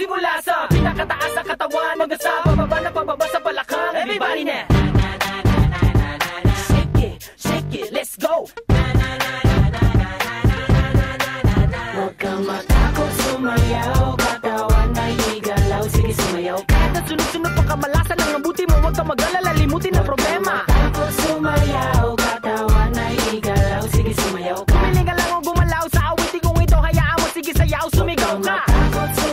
Simula sa pinakataas sa katawan Hanggang sa pababa na pababa sa balakang Everybody na. Shake it, shake it, let's go. Huwag kang matakot sumayaw. Katawan ay igalaw Sige sumayaw Kahit na sunod-sunod pa Ang mabuti mo. Huwag kang mag-alala Limutin ang problema. Takot sumayaw. Katawan ay Sige sumayaw Kumiling ka lang o gumalaw. Sa awitin kong ito Hayaan mo. Sige sayaw Sumigaw ka. Takot sumayaw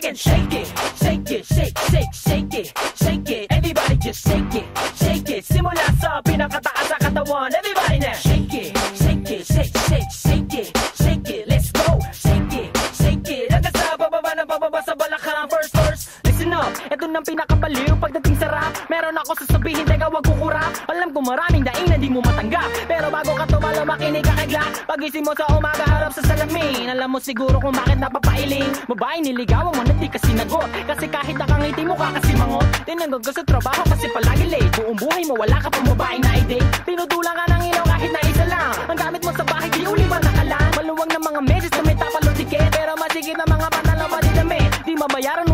lang and shake it Shake it, shake, shake, shake it Shake it, everybody just shake it Shake it, simula sa pinakataas sa katawan. Everybody now Shake it, shake it, shake, shake, shake Shake Ito nang pinakabaliw Pagdating sa rap. Meron ako sasabihin Teka wag kukurap Alam ko maraming daing na di mo matanggap. Pero bago ka tumalo makinig ka kagla. Pagising mo sa umaga harap sa salamin. Alam mo siguro kung bakit napapailing. Babae niligawan mo na di ka sinagot. Kasi kahit nakangiti mo ka kasi mangot. Tinanggol ka sa trabaho kasi palagi late. Buong buhay mo wala ka pang babae na i-date. Tinutulang ka ng ilaw kahit na isa lang. Ang gamit mo sa bahay di uli ba nakalang? Maluwag ng mga meses na may tiket Pero masigit na mga panalo pa di damit Di mabayaran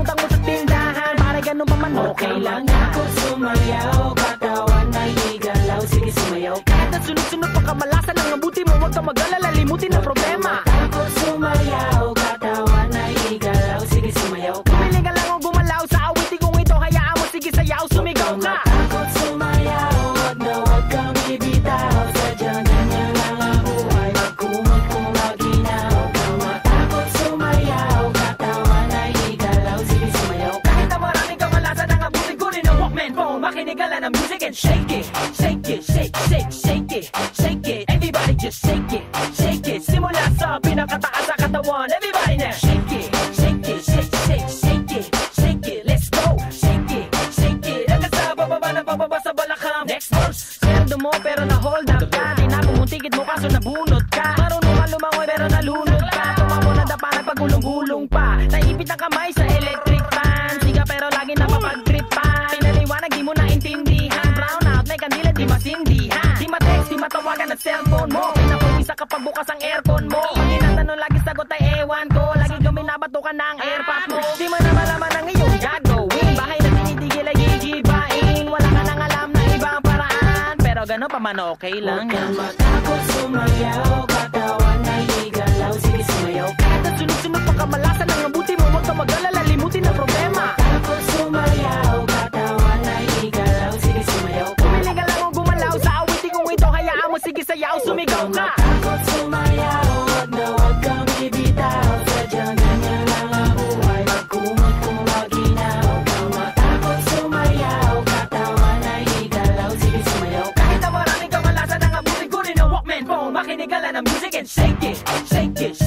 ganun pa man okay lang Ako sumayaw Katawan na igalaw Sige sumayaw Kahit na sunod-sunod pa kamalasan Ang mabuti mo Huwag ka mag-alala shake it Shake it, shake, shake, shake it Shake it, everybody just shake it Shake it, simula sa pinakataas sa katawan. Everybody now Shake it, shake it, shake, shake, shake it Shake it, let's go. Shake it, shake it. Hanggang sa bababa na bababa sa balakang Next verse Sweldo mo pero na hold up ka. Tinapon mong ticket mo kaso nabunot ka. Marunong Pinapumisa kapag bukas ang aircon mo. Pag tinatanong lagi sagot ay ewan ko. Lagi kang binabatukan ng airpot mo. Di mo na malaman ang iyong gagawin. Bahay na tinitigil ay gigibain Wala ka nang alam na ibang paraan. Pero gano'n pa man okay lang Huwag kang matakot sumayaw shake it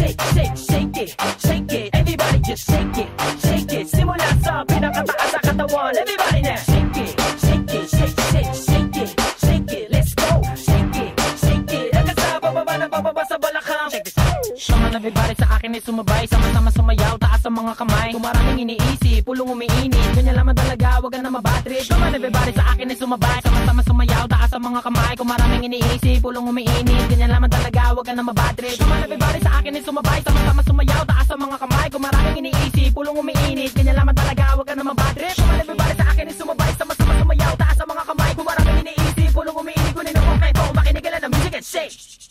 Bumalik sa akin ay sumabay Sama-sama sumayaw, taas ang mga kamay. Tumaraming iniisip, pulong umiinit. Ganyan lamang talaga, wag ka na mabatrip Come on everybody, sa akin ay sumabay Sama-sama sumayaw, taas ang mga kamay. Kumaraming iniisip, pulong umiinit. Ganyan lamang talaga, wag ka na mabatrip Come on everybody, sa akin ay sumabay Sama-sama sumayaw, taas ang mga kamay. Kumaraming iniisip, pulong umiinit. Ganyan lamang talaga, wag ka na mabatrip Come on everybody, sa akin ay sumabay Sama-sama sumayaw, taas ang mga kamay. Kumaraming iniisip, pulong umiinit. Kunin ako kayo, makinig ka ng music and shake.